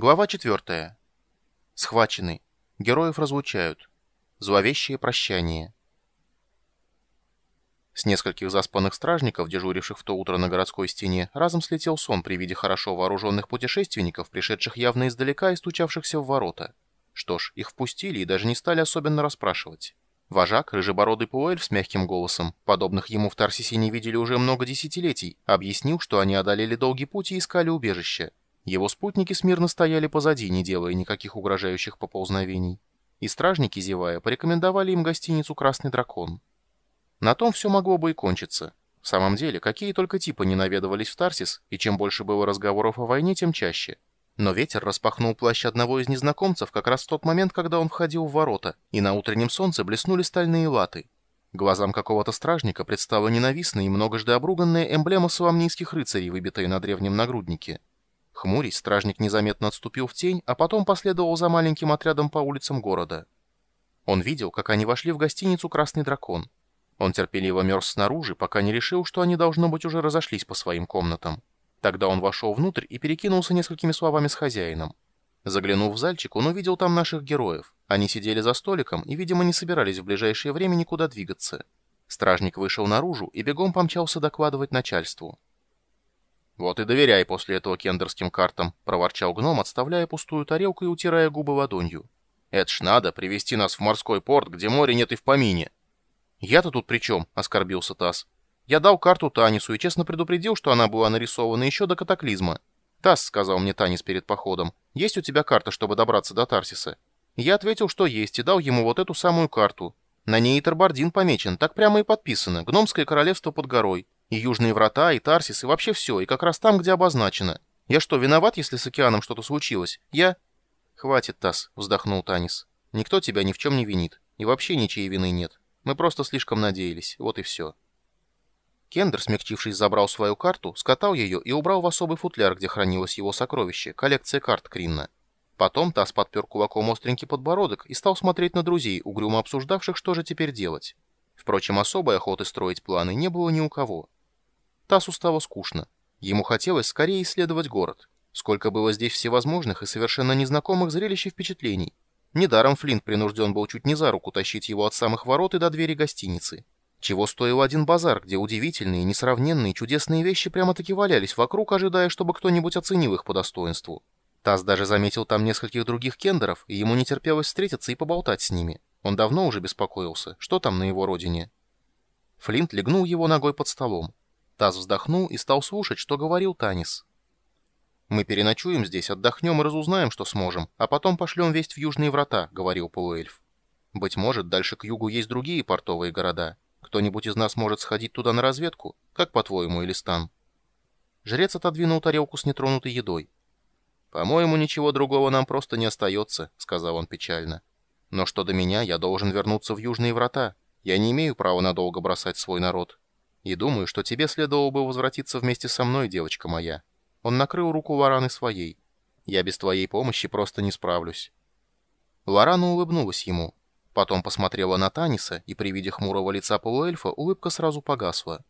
Глава 4. Схвачены. Героев разлучают. Зловещее прощание. С нескольких заспанных стражников, дежуривших в то утро на городской стене, разом слетел сон при виде хорошо вооруженных путешественников, пришедших явно издалека и стучавшихся в ворота. Что ж, их впустили и даже не стали особенно расспрашивать. Вожак, рыжебородый пуэльф с мягким голосом, подобных ему в Тарсисе не видели уже много десятилетий, объяснил, что они одолели долгий путь и искали убежище. Его спутники смирно стояли позади, не делая никаких угрожающих поползновений. И стражники, зевая, порекомендовали им гостиницу «Красный дракон». На том все могло бы и кончиться. В самом деле, какие только типы не наведывались в Тарсис, и чем больше было разговоров о войне, тем чаще. Но ветер распахнул плащ одного из незнакомцев как раз в тот момент, когда он входил в ворота, и на утреннем солнце блеснули стальные латы. Глазам какого-то стражника предстала ненавистная и многожды обруганная эмблема соломнийских рыцарей, выбитая на древнем нагруднике. Хмурясь, стражник незаметно отступил в тень, а потом последовал за маленьким отрядом по улицам города. Он видел, как они вошли в гостиницу «Красный дракон». Он терпеливо мерз снаружи, пока не решил, что они, должно быть, уже разошлись по своим комнатам. Тогда он вошел внутрь и перекинулся несколькими словами с хозяином. Заглянув в зальчик, он увидел там наших героев. Они сидели за столиком и, видимо, не собирались в ближайшее время никуда двигаться. Стражник вышел наружу и бегом помчался докладывать начальству. «Вот и доверяй после этого кендерским картам», — проворчал гном, отставляя пустую тарелку и утирая губы ладонью. «Это ж надо привести нас в морской порт, где моря нет и в помине». «Я-то тут при чем?» — оскорбился Тасс. «Я дал карту Танису и честно предупредил, что она была нарисована еще до катаклизма. «Тасс», — сказал мне Танис перед походом, — «есть у тебя карта, чтобы добраться до Тарсиса?» Я ответил, что есть, и дал ему вот эту самую карту. На ней и Тарбардин помечен, так прямо и подписано. Гномское королевство под горой. И Южные врата, и Тарсис, и вообще все, и как раз там, где обозначено. Я что, виноват, если с океаном что-то случилось? Я...» «Хватит, Тасс», — вздохнул Танис. «Никто тебя ни в чем не винит. И вообще ничьей вины нет. Мы просто слишком надеялись. Вот и все». Кендер, смягчившись, забрал свою карту, скатал ее и убрал в особый футляр, где хранилось его сокровище, коллекция карт Кринна. Потом Тасс подпер кулаком остренький подбородок и стал смотреть на друзей, угрюмо обсуждавших, что же теперь делать. Впрочем, особой охоты строить планы не было ни у кого. Тассу стало скучно. Ему хотелось скорее исследовать город. Сколько было здесь всевозможных и совершенно незнакомых зрелищ и впечатлений. Недаром Флинт принужден был чуть не за руку тащить его от самых ворот и до двери гостиницы. Чего стоил один базар, где удивительные, несравненные, чудесные вещи прямо-таки валялись вокруг, ожидая, чтобы кто-нибудь оценил их по достоинству. Таз даже заметил там нескольких других кендеров, и ему не терпелось встретиться и поболтать с ними. Он давно уже беспокоился, что там на его родине. Флинт легнул его ногой под столом. Таз вздохнул и стал слушать, что говорил Танис. «Мы переночуем здесь, отдохнем и разузнаем, что сможем, а потом пошлем весть в Южные Врата», — говорил полуэльф. «Быть может, дальше к югу есть другие портовые города». Кто-нибудь из нас может сходить туда на разведку? Как, по-твоему, Элистан?» Жрец отодвинул тарелку с нетронутой едой. «По-моему, ничего другого нам просто не остается», — сказал он печально. «Но что до меня, я должен вернуться в Южные Врата. Я не имею права надолго бросать свой народ. И думаю, что тебе следовало бы возвратиться вместе со мной, девочка моя». Он накрыл руку Лораны своей. «Я без твоей помощи просто не справлюсь». Лорана улыбнулась ему. Потом посмотрела на Таниса, и при виде хмурого лица полуэльфа улыбка сразу погасла.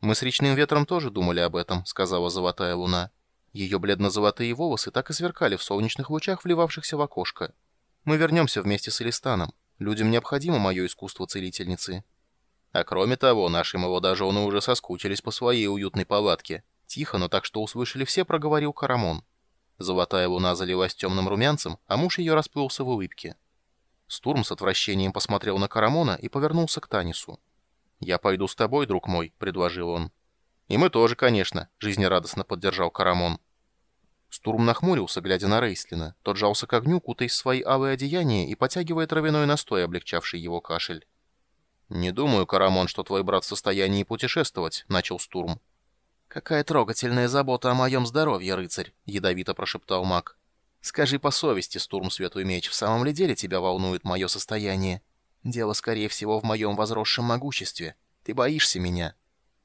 «Мы с речным ветром тоже думали об этом», — сказала золотая луна. Ее бледно-золотые волосы так и сверкали в солнечных лучах, вливавшихся в окошко. «Мы вернемся вместе с Элистаном. Людям необходимо мое искусство целительницы». А кроме того, наши молодожены уже соскучились по своей уютной палатке. Тихо, но так что услышали все, проговорил Карамон. Золотая луна залилась темным румянцем, а муж ее расплылся в улыбке. Стурм с отвращением посмотрел на Карамона и повернулся к Танису. «Я пойду с тобой, друг мой», — предложил он. «И мы тоже, конечно», — жизнерадостно поддержал Карамон. Стурм нахмурился, глядя на Рейслина. Тот жался к огню, кутаясь в свои алые одеяния и потягивая травяной настой, облегчавший его кашель. «Не думаю, Карамон, что твой брат в состоянии путешествовать», — начал Стурм. «Какая трогательная забота о моем здоровье, рыцарь», — ядовито прошептал маг. Скажи по совести, Стурм Светлый Меч, в самом ли деле тебя волнует мое состояние? Дело, скорее всего, в моем возросшем могуществе. Ты боишься меня?»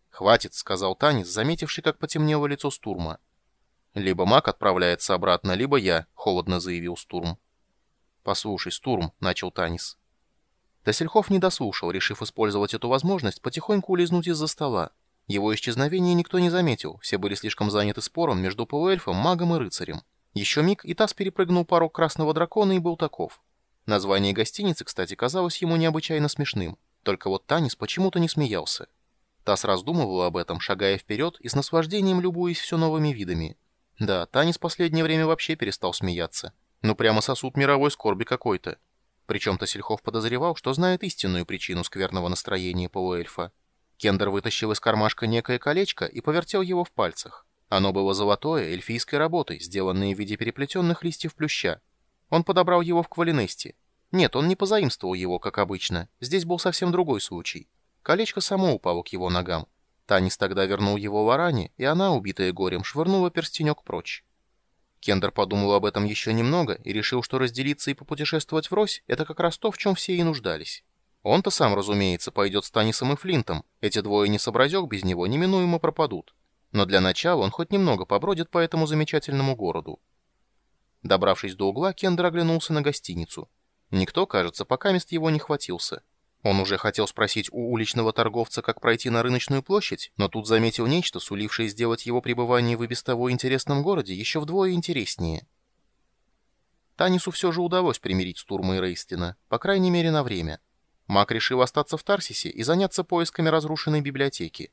«Хватит», — сказал Танис, заметивший, как потемнело лицо Стурма. «Либо маг отправляется обратно, либо я», — холодно заявил Стурм. «Послушай, Стурм», — начал Танис. Тасельхов не дослушал, решив использовать эту возможность потихоньку улизнуть из-за стола. Его исчезновение никто не заметил, все были слишком заняты спором между полуэльфом, магом и рыцарем. Еще миг, и Тасс перепрыгнул порог Красного Дракона и был таков. Название гостиницы, кстати, казалось ему необычайно смешным. Только вот Танис почему-то не смеялся. Тасс раздумывал об этом, шагая вперед и с наслаждением любуясь все новыми видами. Да, Танис последнее время вообще перестал смеяться. Ну прямо сосуд мировой скорби какой-то. Причем Тасельхов подозревал, что знает истинную причину скверного настроения полуэльфа. Кендер вытащил из кармашка некое колечко и повертел его в пальцах. Оно было золотое, эльфийской работой, сделанное в виде переплетенных листьев плюща. Он подобрал его в Квалинесте. Нет, он не позаимствовал его, как обычно. Здесь был совсем другой случай. Колечко само упало к его ногам. Танис тогда вернул его Лоране, и она, убитая горем, швырнула перстенек прочь. Кендер подумал об этом еще немного и решил, что разделиться и попутешествовать врозь — это как раз то, в чем все и нуждались. Он-то сам, разумеется, пойдет с Танисом и Флинтом. Эти двое не сообразек без него неминуемо пропадут. Но для начала он хоть немного побродит по этому замечательному городу. Добравшись до угла, Кендер оглянулся на гостиницу. Никто, кажется, пока мест его не хватился. Он уже хотел спросить у уличного торговца, как пройти на рыночную площадь, но тут заметил нечто, сулившее сделать его пребывание в и без того интересном городе еще вдвое интереснее. Танису все же удалось примирить Стурма и Рейстина, по крайней мере на время. Маг решил остаться в Тарсисе и заняться поисками разрушенной библиотеки.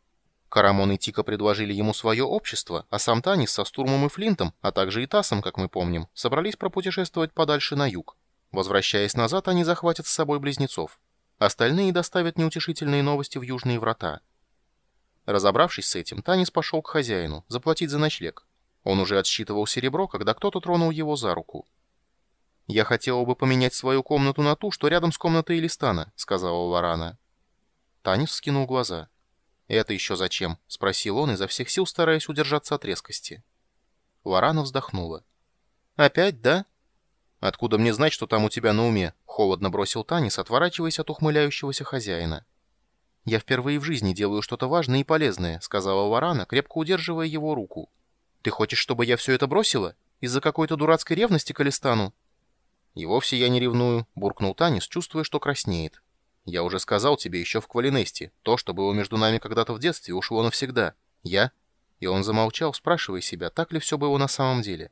Карамон и Тика предложили ему свое общество, а сам Танис со Стурмом и Флинтом, а также и Тасом, как мы помним, собрались пропутешествовать подальше на юг. Возвращаясь назад, они захватят с собой близнецов. Остальные доставят неутешительные новости в Южные Врата. Разобравшись с этим, Танис пошел к хозяину, заплатить за ночлег. Он уже отсчитывал серебро, когда кто-то тронул его за руку. «Я хотел бы поменять свою комнату на ту, что рядом с комнатой Элистана», — сказала Варана. Танис скинул глаза. «Это еще зачем?» — спросил он, изо всех сил стараясь удержаться от резкости. Лорана вздохнула. «Опять, да?» «Откуда мне знать, что там у тебя на уме?» — холодно бросил Танис, отворачиваясь от ухмыляющегося хозяина. «Я впервые в жизни делаю что-то важное и полезное», — сказала Лорана, крепко удерживая его руку. «Ты хочешь, чтобы я все это бросила? Из-за какой-то дурацкой ревности к Алистану?» «И вовсе я не ревную», — буркнул Танис, чувствуя, что краснеет. Я уже сказал тебе еще в Квалинесте. То, что было между нами когда-то в детстве, ушло навсегда. Я...» И он замолчал, спрашивая себя, так ли все было на самом деле.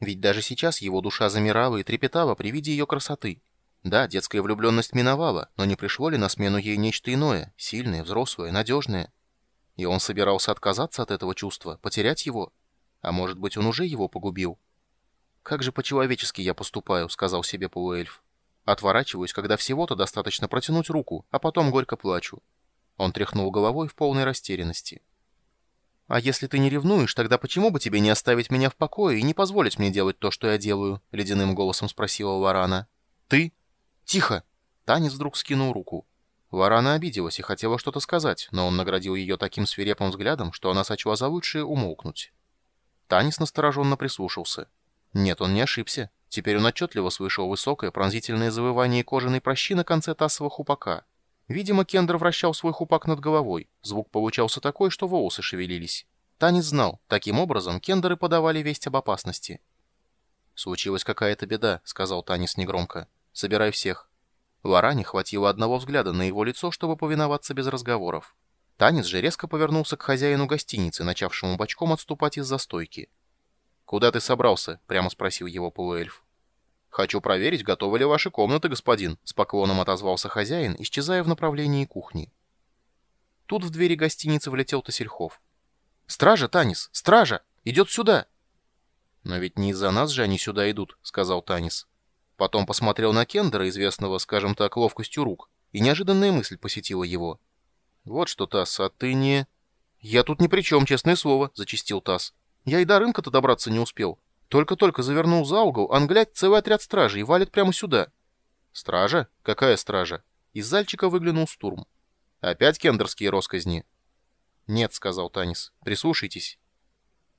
Ведь даже сейчас его душа замирала и трепетала при виде ее красоты. Да, детская влюбленность миновала, но не пришло ли на смену ей нечто иное, сильное, взрослое, надежное? И он собирался отказаться от этого чувства, потерять его? А может быть, он уже его погубил? «Как же по-человечески я поступаю», — сказал себе полуэльф. Отворачиваюсь, когда всего-то достаточно протянуть руку, а потом горько плачу. Он тряхнул головой в полной растерянности. «А если ты не ревнуешь, тогда почему бы тебе не оставить меня в покое и не позволить мне делать то, что я делаю?» — ледяным голосом спросила Варана. «Ты?» «Тихо!» Танец вдруг скинул руку. Варана обиделась и хотела что-то сказать, но он наградил ее таким свирепым взглядом, что она сочла за лучшее умолкнуть. Танец настороженно прислушался. Нет, он не ошибся. Теперь он отчетливо слышал высокое пронзительное завывание кожаной прощи на конце тасового хупака. Видимо, Кендер вращал свой хупак над головой. Звук получался такой, что волосы шевелились. Танец знал, таким образом кендеры подавали весть об опасности. «Случилась какая-то беда», — сказал Танис негромко. «Собирай всех». Лоране хватило одного взгляда на его лицо, чтобы повиноваться без разговоров. Танец же резко повернулся к хозяину гостиницы, начавшему бочком отступать из-за стойки. «Куда ты собрался?» — прямо спросил его полуэльф. «Хочу проверить, готовы ли ваши комнаты, господин», — с поклоном отозвался хозяин, исчезая в направлении кухни. Тут в двери гостиницы влетел Тосельхов. «Стража, Танис! Стража! Идет сюда!» «Но ведь не из-за нас же они сюда идут», — сказал Танис. Потом посмотрел на Кендера, известного, скажем так, ловкостью рук, и неожиданная мысль посетила его. «Вот что, Тасс, а ты не...» «Я тут ни при чем, честное слово», — зачистил Тасс. Я и до рынка-то добраться не успел. Только-только завернул за угол, а глядь, целый отряд стражей валит прямо сюда. Стража? Какая стража? Из зальчика выглянул Стурм. Опять кендерские росказни? Нет, сказал Танис. Прислушайтесь.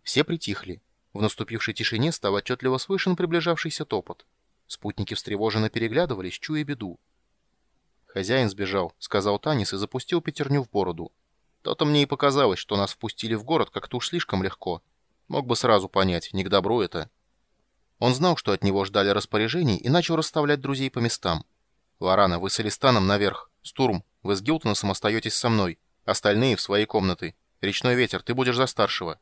Все притихли. В наступившей тишине стал отчетливо слышен приближавшийся топот. Спутники встревоженно переглядывались, чуя беду. «Хозяин сбежал», — сказал Танис и запустил пятерню в бороду. «То-то мне и показалось, что нас впустили в город как-то уж слишком легко. Мог бы сразу понять, не к добру это. Он знал, что от него ждали распоряжений, и начал расставлять друзей по местам. «Лорана, вы с Элистаном наверх. Стурм, вы с Гилтоносом остаетесь со мной. Остальные в своей комнаты. Речной ветер, ты будешь за старшего.